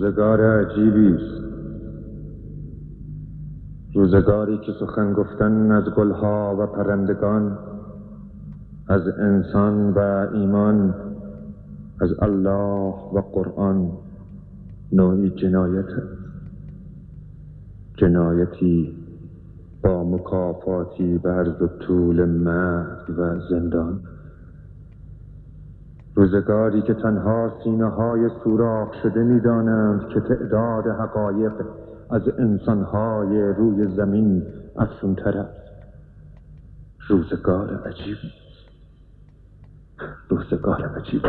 روزگار عجیبی است. روزگاری که سخن گفتن از گلها و پرندگان از انسان و ایمان از الله و قرآن نوعی جنایت جنایتی با مکافاتی و طول مرگ و زندان. روزگاری که تنها سینه های سوراخ شده می‌دانند که تعداد حقایق از انسانهای روی زمین افزونتر است. روزگار عجیبی روزگار عجیبی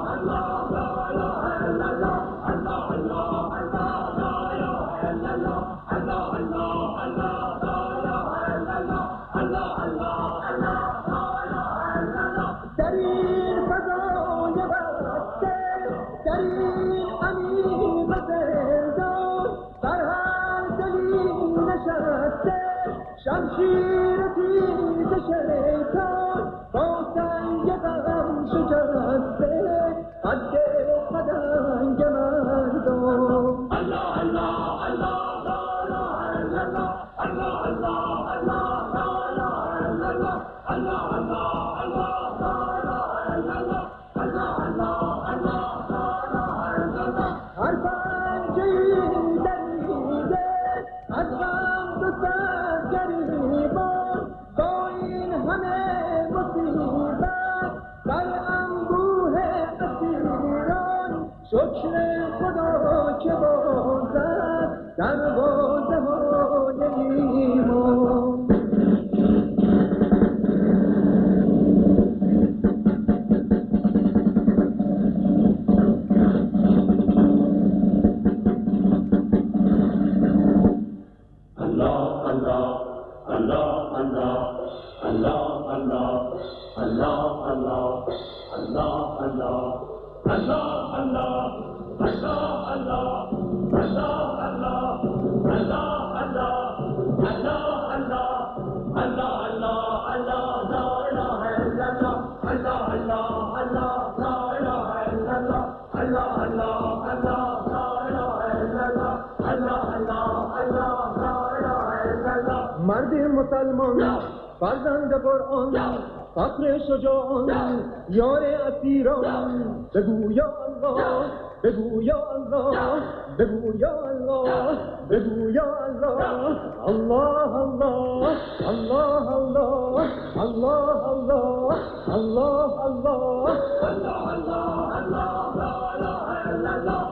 الله مرد مسلمان فرزند قرآن فخر شجاعان یار اسیران بگو یا الله بگو یا الله بگو یا الله بگو یا الله الله الله الله الله الله الله الله الله الله الله در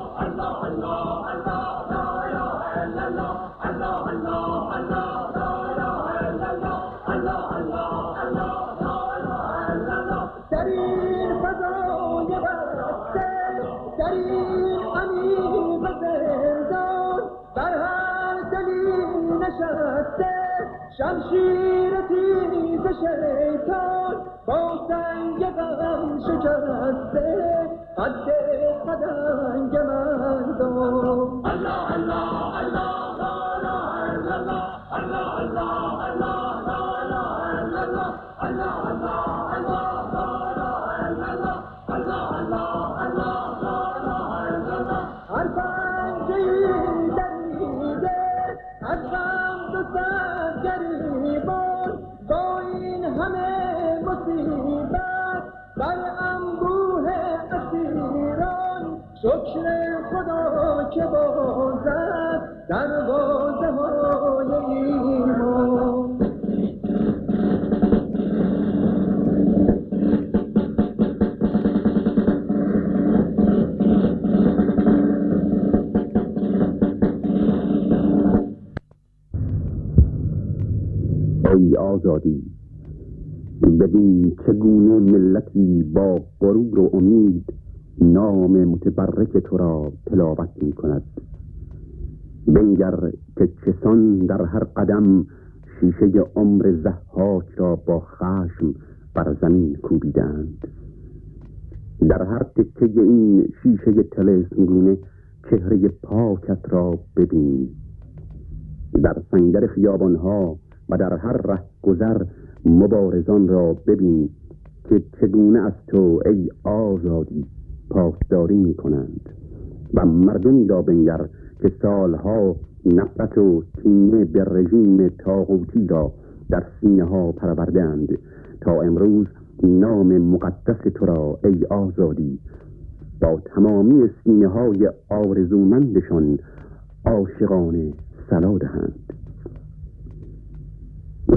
شمشیر تیز شیطان. با سنگ غم شکسته قد قدنگ مردم الله الله الله. ای آزادی ببین چگونه ملتی با غرور و امید نام متبرک تو را تلاوت می کند. بنگر که چسان در هر قدم شیشه عمر زحاک را با خشم بر زمین کوبیدند. در هر تکه این شیشه تلسمگونه چهره پاکت را ببین. در سنگر خیابانها و در هر ره گذر مبارزان را ببین که چگونه از تو ای آزادی پاسداری می کنند و مردمی را بنگر که سالها نفرت و کینه به رژیم تاغوتی را در سینه ها پروردند تا امروز نام مقدس تو را ای آزادی با تمامی سینه های آرزومندشان عاشقانه سلا دهند.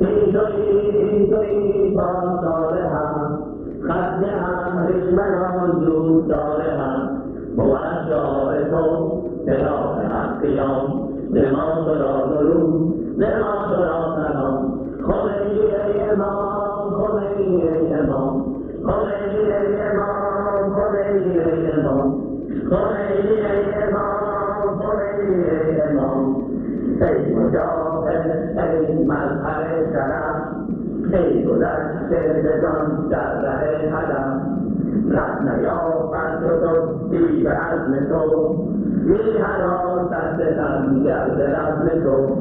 ای توی ای توی بازار هم خط هم رشمنان زود داره هم موجه تو به راه حق قیام به ما تو را درود به ما تو را سلام خمینی ای امام خمینی ای امام خمینی ای امام خمینی ای امام خمینی ای امام خمینی ای امام ای مجاهد ای مظهر شرف ای گذشته زدان در ره هدف رد نیابد تو بی به عزم تو. بی حراست دلم گرد رزم تو.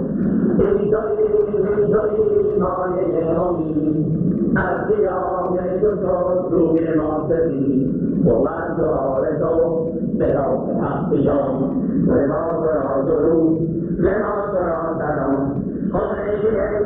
ای توی ای توی مایه امید از قیام تو تو روی ما سپید. بود دعار تو. به راه حق بیام به ما تو را درود به ما تو را سلام خمینی ای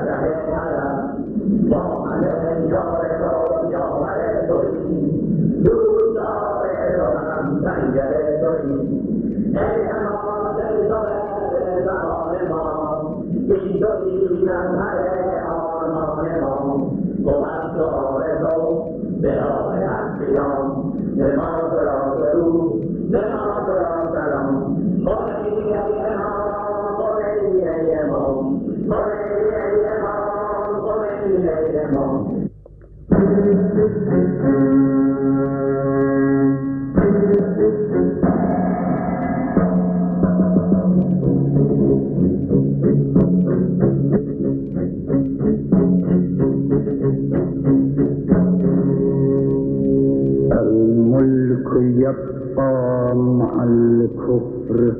الكفر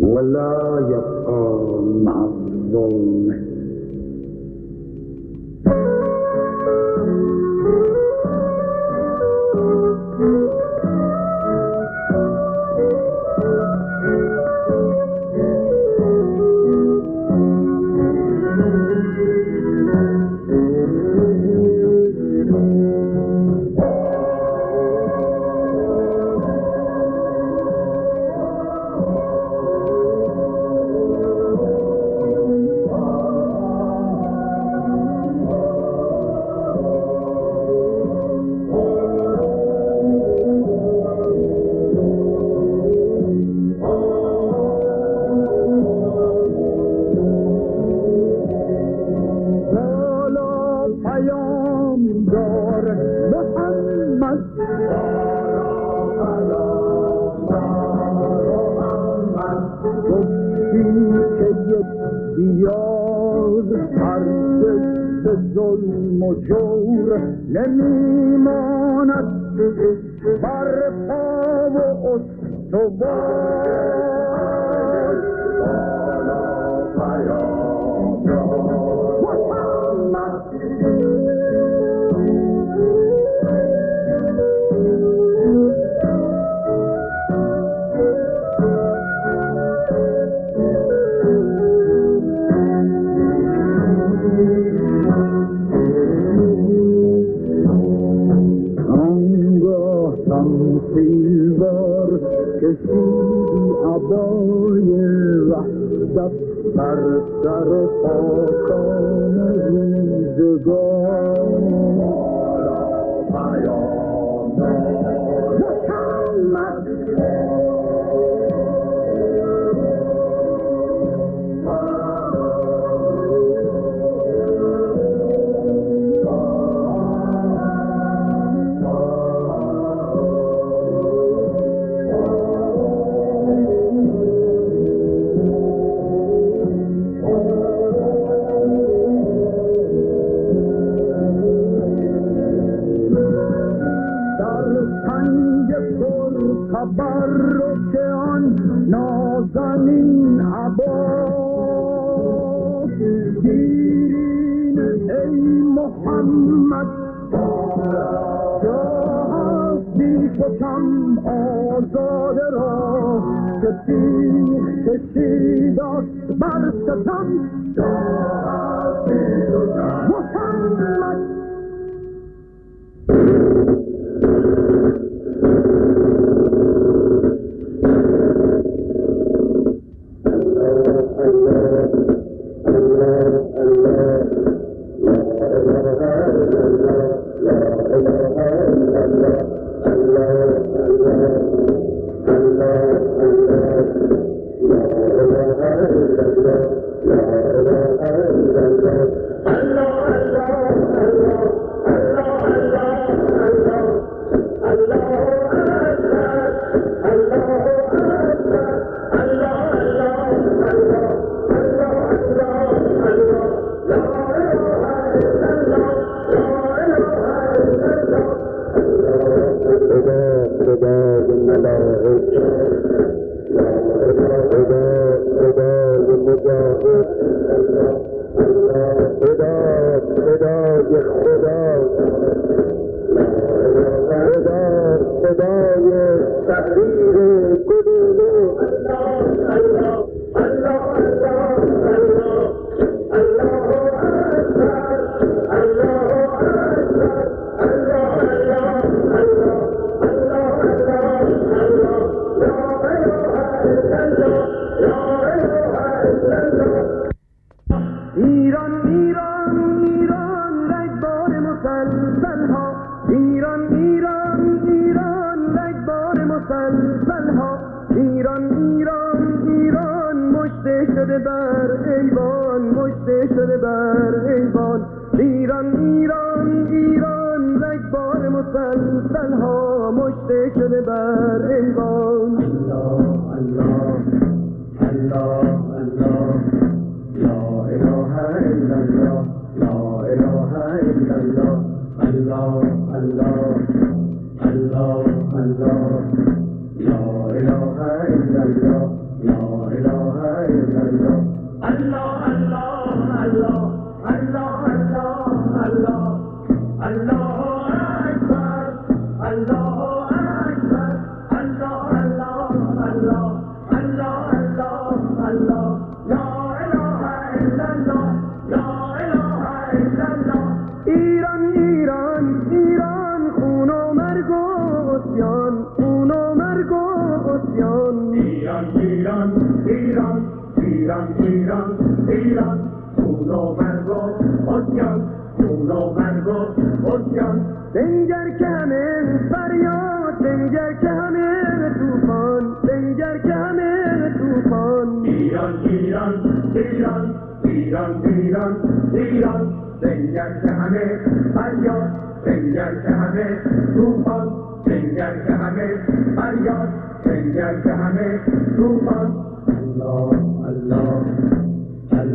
ولا يبقى مع الظلم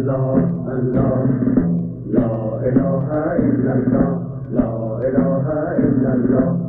الله لا اله الا الله لا اله الا الله.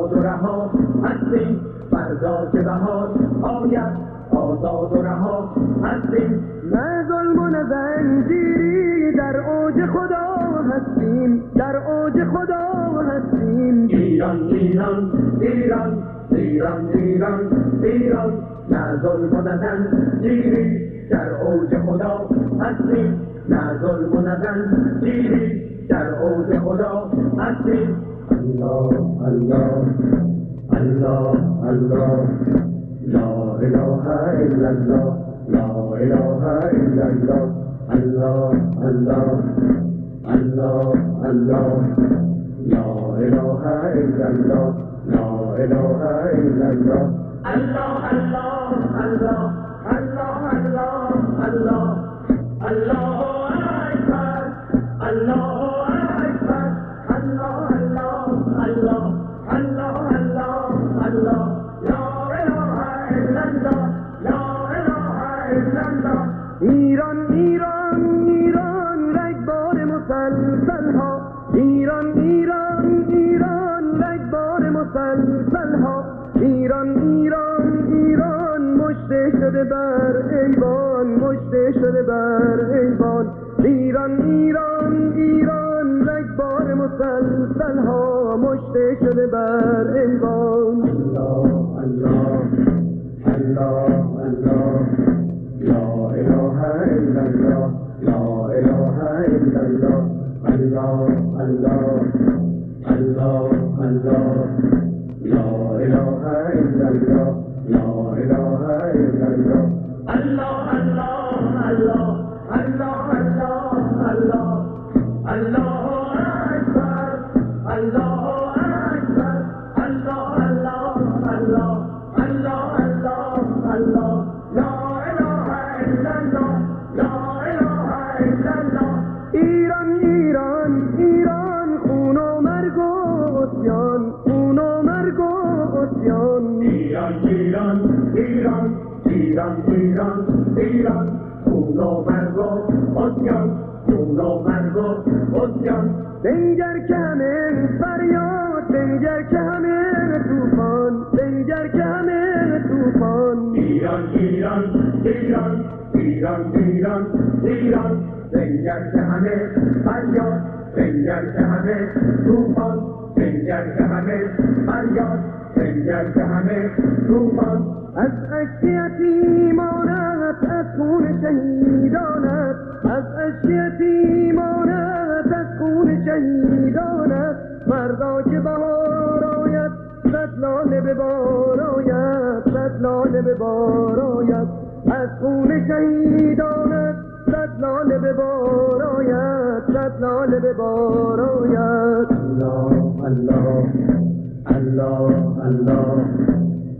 آزاد و رها هستیم. فردا که بهار آید. آزاد و رها هستیم. نه ظلم و نه زنجیری در اوج خدا هستیم. در اوج خدا هستیم. ایران ایران ایران ایران ایران ایران. نه ظلم و نه زنجیری در اوج خدا هستیم. نه ظلم و نه زنجیری در اوج خدا هستیم. الله الله الله الله. لا اله الا الله لا اله الا الله. الله الله الله الله. لا اله الا الله لا اله الا الله الله الله. الله الله الله. الله الله. بر ایوان مشته شده بر ایوان ایران ایران ایران رگبار مسلسل ها مشته شده بر ایوان الله الله الله الله لا اله الا الله لا اله الا الله الله الله الله الله لا اله الا الله الله الله که همه توفان از اشک یتیمانت از خون شهیدانت از اشک یتیمانت از خون شهیدانت فردا که بهار آید صد لاله به بار آید صد لاله به بار آید. از خون شهیدانت صد لاله به باراید صد لاله به باراید الله الله. الله الله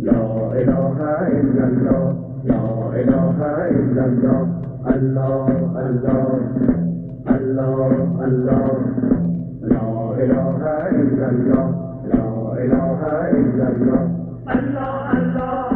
لا اله الا الله لا اله الا الله الله الله الله الله لا اله الا الله لا الا الله الله الله الله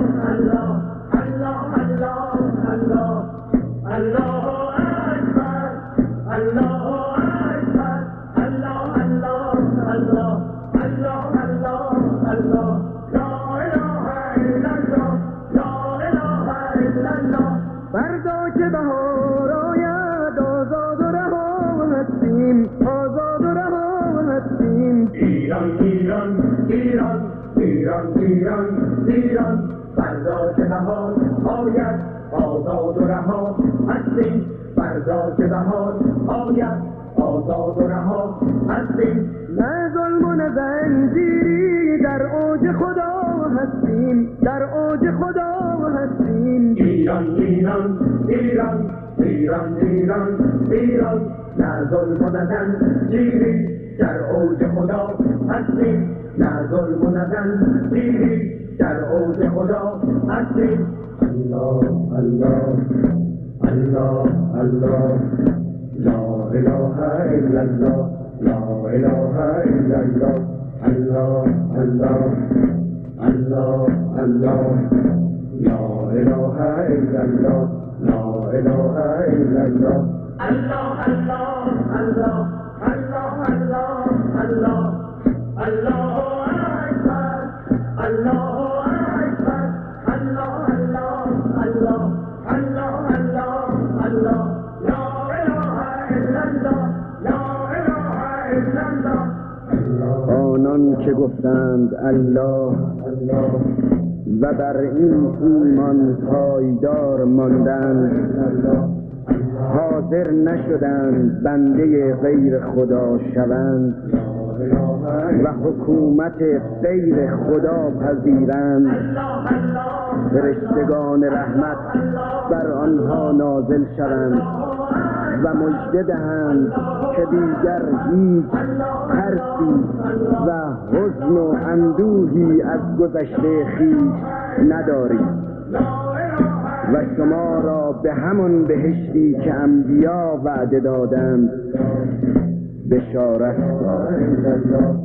فردا که بهار آید آزاد و رها هستیم آزاد و رها هستیم. ایران ایران ایران ایران ایران ایران فردا که بهار آید آزاد و رها هستیم. فردا که بهار آید آزاد و رها هستیم. نه ظلم و نه زنجیری در اوج خدا هستیم. در اوج خدا هستیم. ایران ایران ایران ایران ایران ایران. نه ظلم و نه زنجیری در اوج خدا هستیم. نه ظلم و نه زنجیری در اوج خدا هستیم. الله الله الله الله. لا اله الا الله لا اله الا الله الله الله الله الله. لا الله لا الله الله الله الله الله الله الله الله الله الله الله الله الله الله الله لا الله لا الله آنان که گفتند الله و بر این ایمان پایدار ماندند حاضر نشدند بنده غیر خدا شوند و حکومت غیر خدا پذیرند. فرشتگان رحمت بر آنها نازل شوند. و مژده دهند که دیگر هیچ ترسی و حزن و اندوهی از گذشته خویش ندارید و شما را به همان بهشتی که انبیا وعده دادند بشارت داد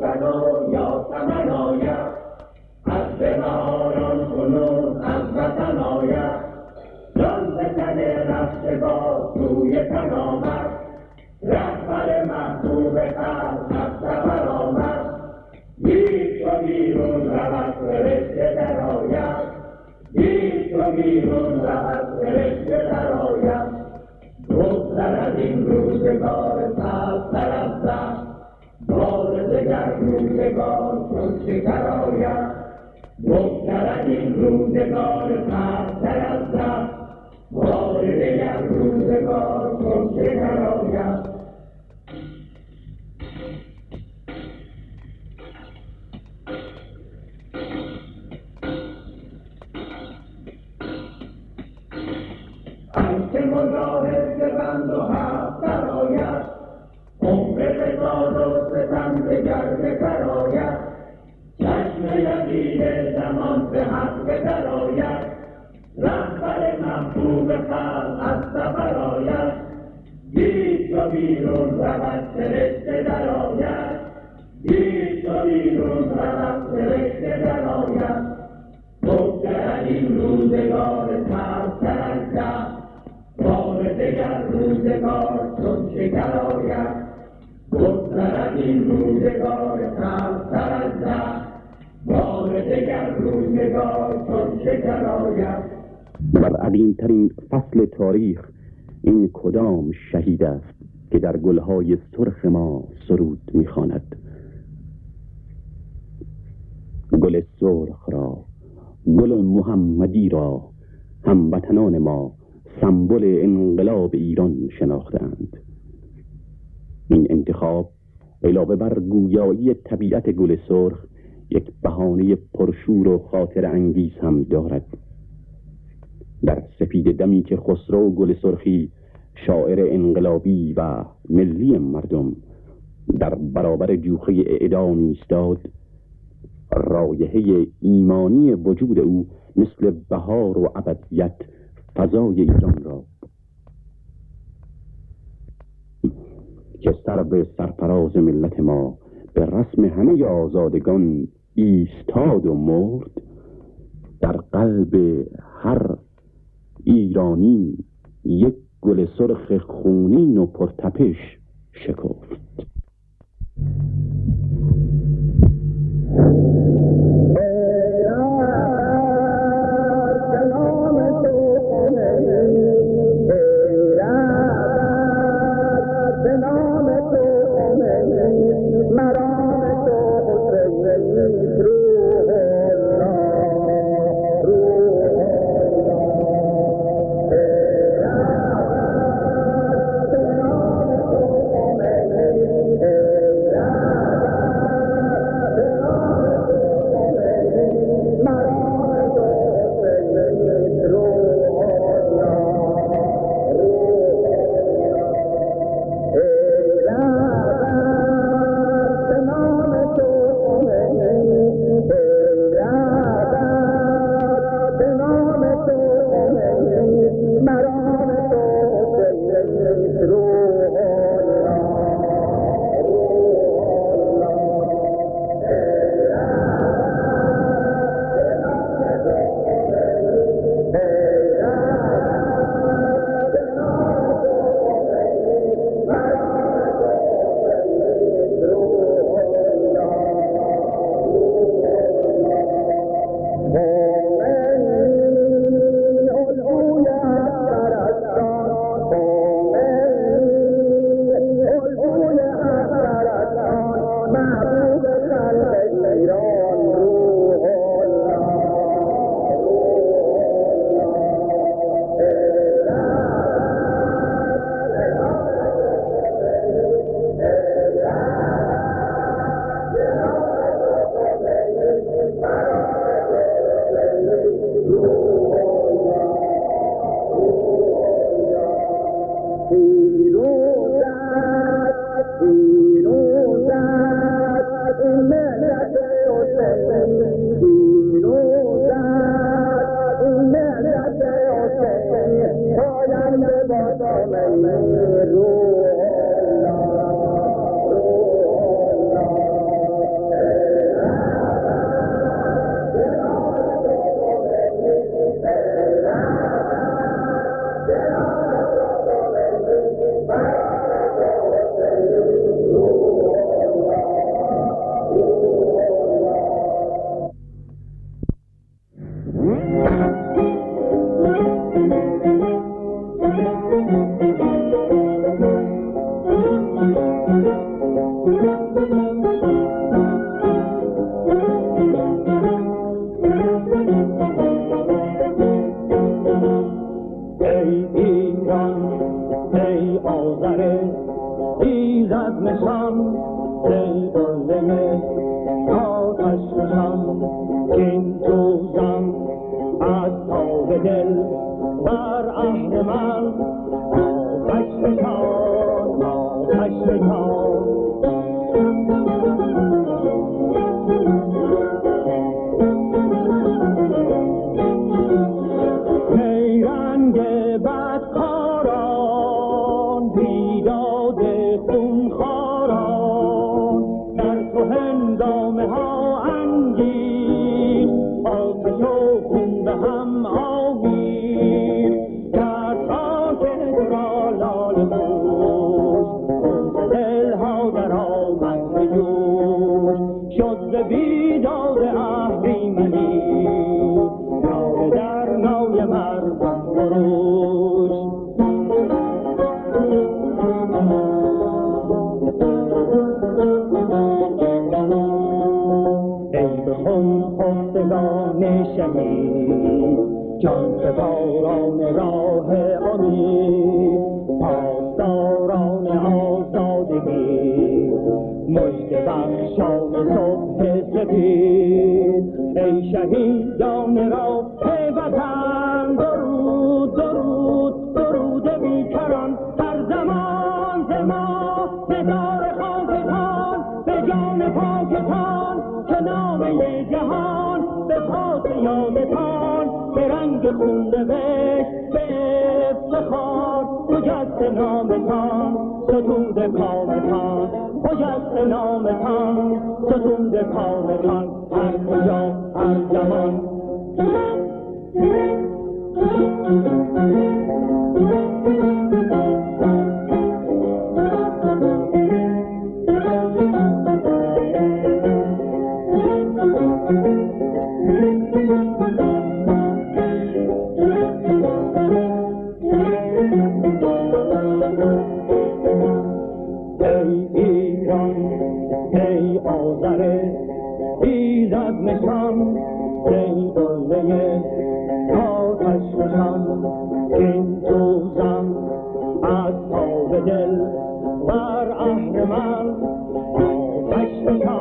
感到荣耀 از این از زخم بار دگر چون شکر آید عظیمترین فصل تاریخ این کدام شهید است که در گلهای سرخ ما سرود می‌خواند؟ گل سرخ را گل محمدی را هموطنان ما سمبل انقلاب ایران شناختند این انتخاب علاوه بر گویایی طبیعت گل سرخ یک بهانه پرشور و خاطر انگیز هم دارد. در سپید دمی که خسرو گل سرخی شاعر انقلابی و ملی مردم در برابر جوخه اعدام ایستاد رایحه ایمانی وجود او مثل بهار و ابدیت فضای ایران را که سر به سرفراز ملت ما به رسم همه آزادگان ایستاد و مرد در قلب هر ایرانی یک گل سرخ خونین و پرتپش شکفت. ای جان پاکتان که نامه جهان به پاس یادتان به رنگ خون نوشت به افتخار خجست نامتان ستود کامتان خجست نامتان ستود کامتان هر کجا هر زمان ای آذر ایزد نشان ای قله آتش نشان این سوزم از تاب دل بر اهرمن آتش نشان.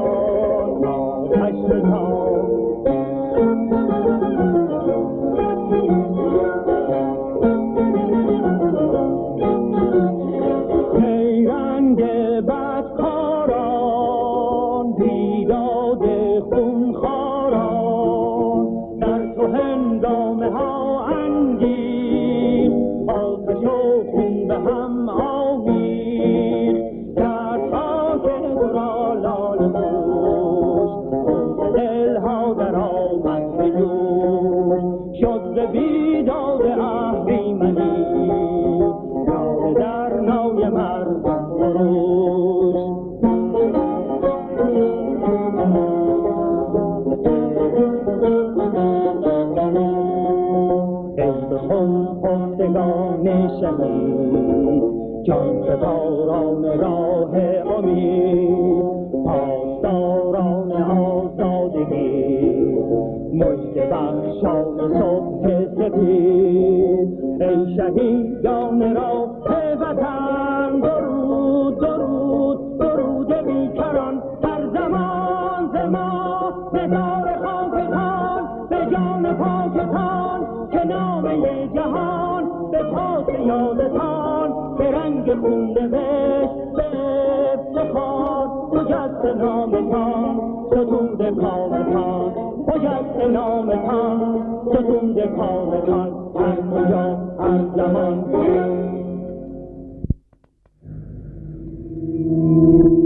شهید جان سپاران راه امید پاسداران آزادگی مجد بخشان صبح سپید. ای شهیدان راه وطن درود درود درود بیکران در زمان زمان نگار خاکتان به جان پاکتان که نامه جهان به پاس یادتان به رنگ خون نوشت به افتخار خجست نامتان ستود کامتان خجست نامتان ستود کامتان هر کجا هر زمان. بسیاری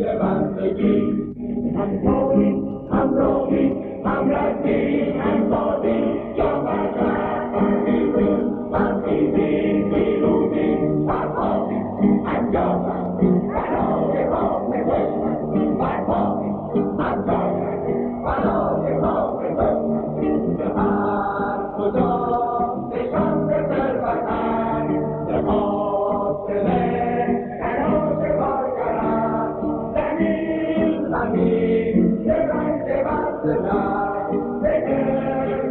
Levante, I'm rolling, I'm rolling, I'm rising, I'm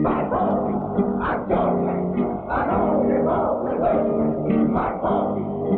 My body, I don't evolve, my body.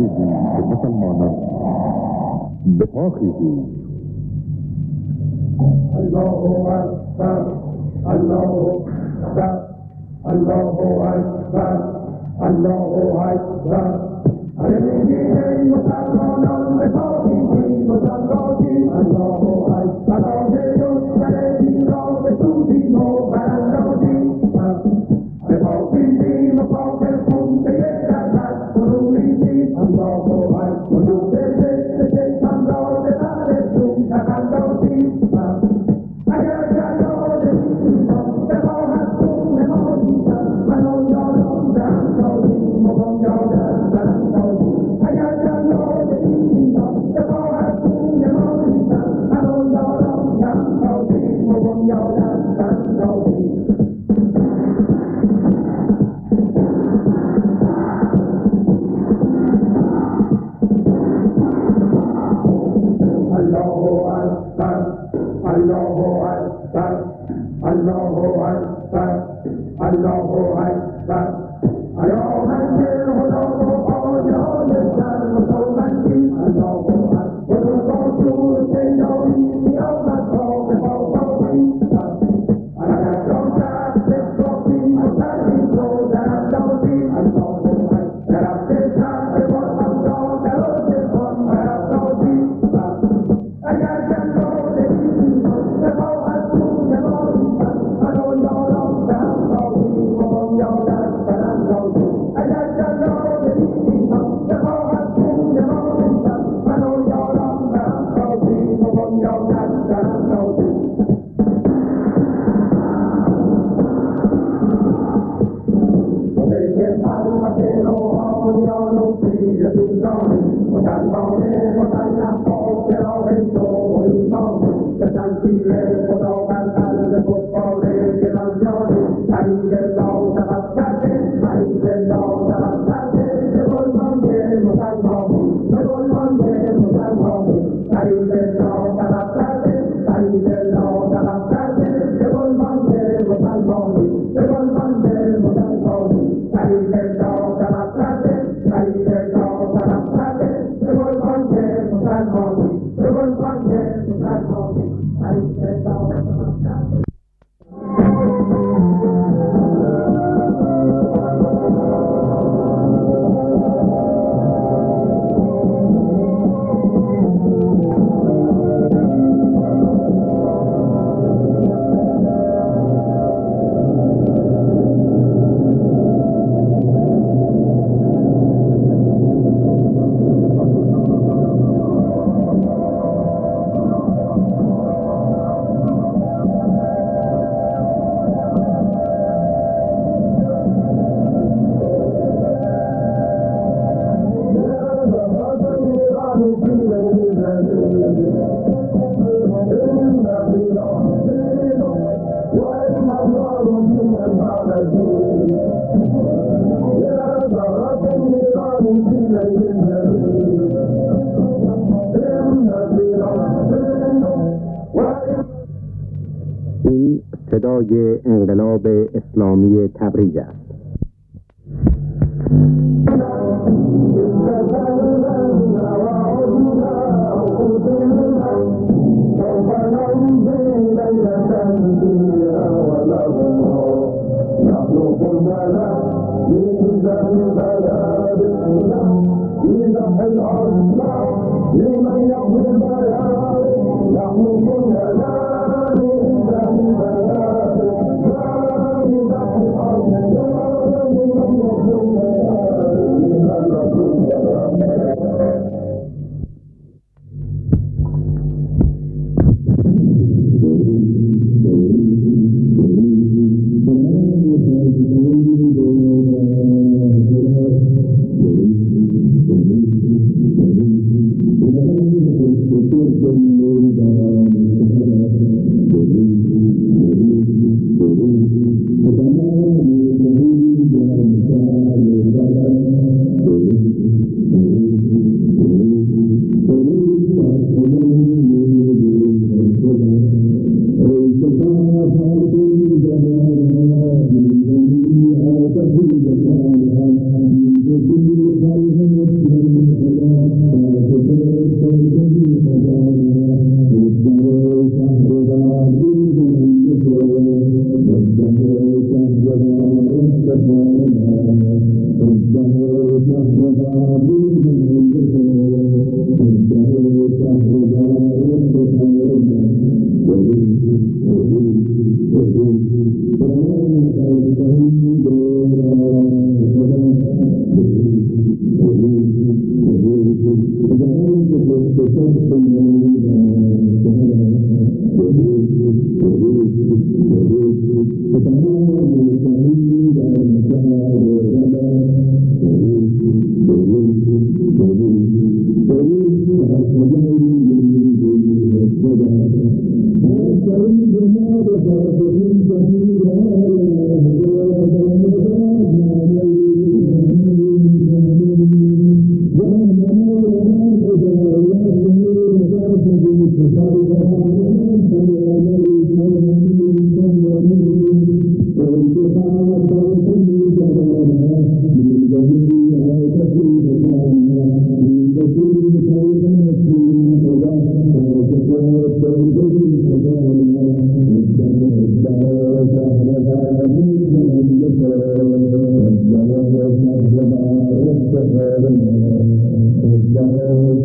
مؤاخذي المسلمان بفاخذي الله أكبر.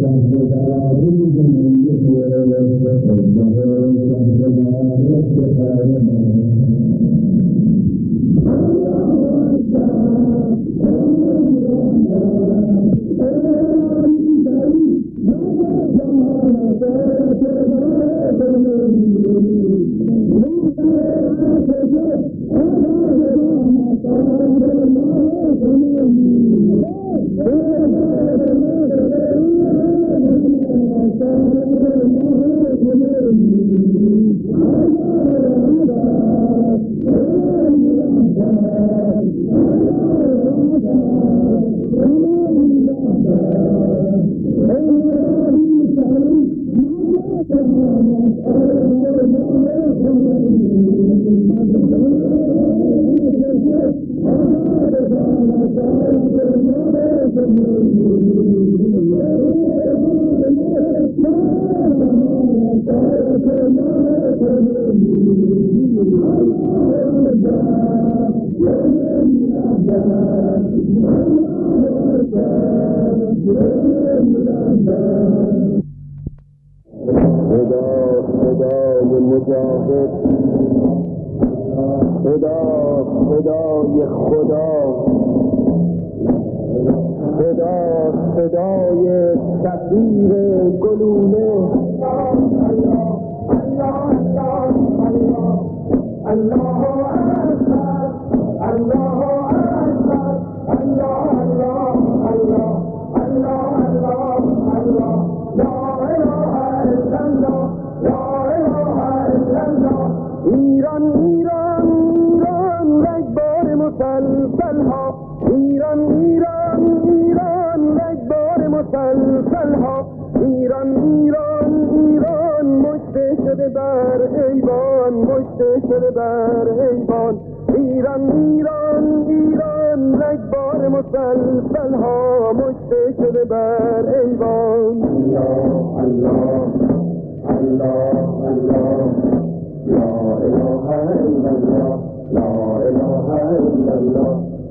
صدا ایران ایران ایران رگبار مسلسل ها ایران ایران ایران مشته شده بر ایوان مشته شده بر ایوان ایران ایران ایران رگبار مسلسل ها مشته شده بر ایوان الله الله الله الله لا إله إلا الله لا إله إلا الله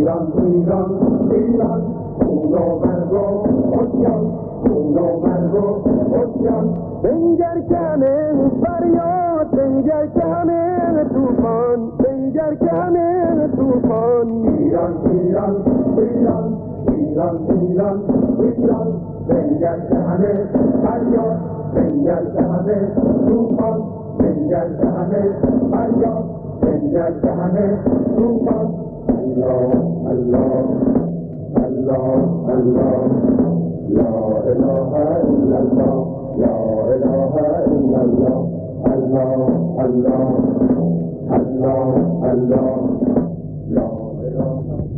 ایران ایران ایران خدا بر رو اوکیان خدا بر رو اوکیان بنگر کنه فریاد بنگر کنه توفان بنگر کنه توفان ایران ایران ایران ایران ایران ایران بنگر کنه فریاد بنگر کنه توفان بنگر کنه فریاد بنگر کنه توفان الله الله الله الله لا اله الا الله لا اله الا الله الله الله الله الله لا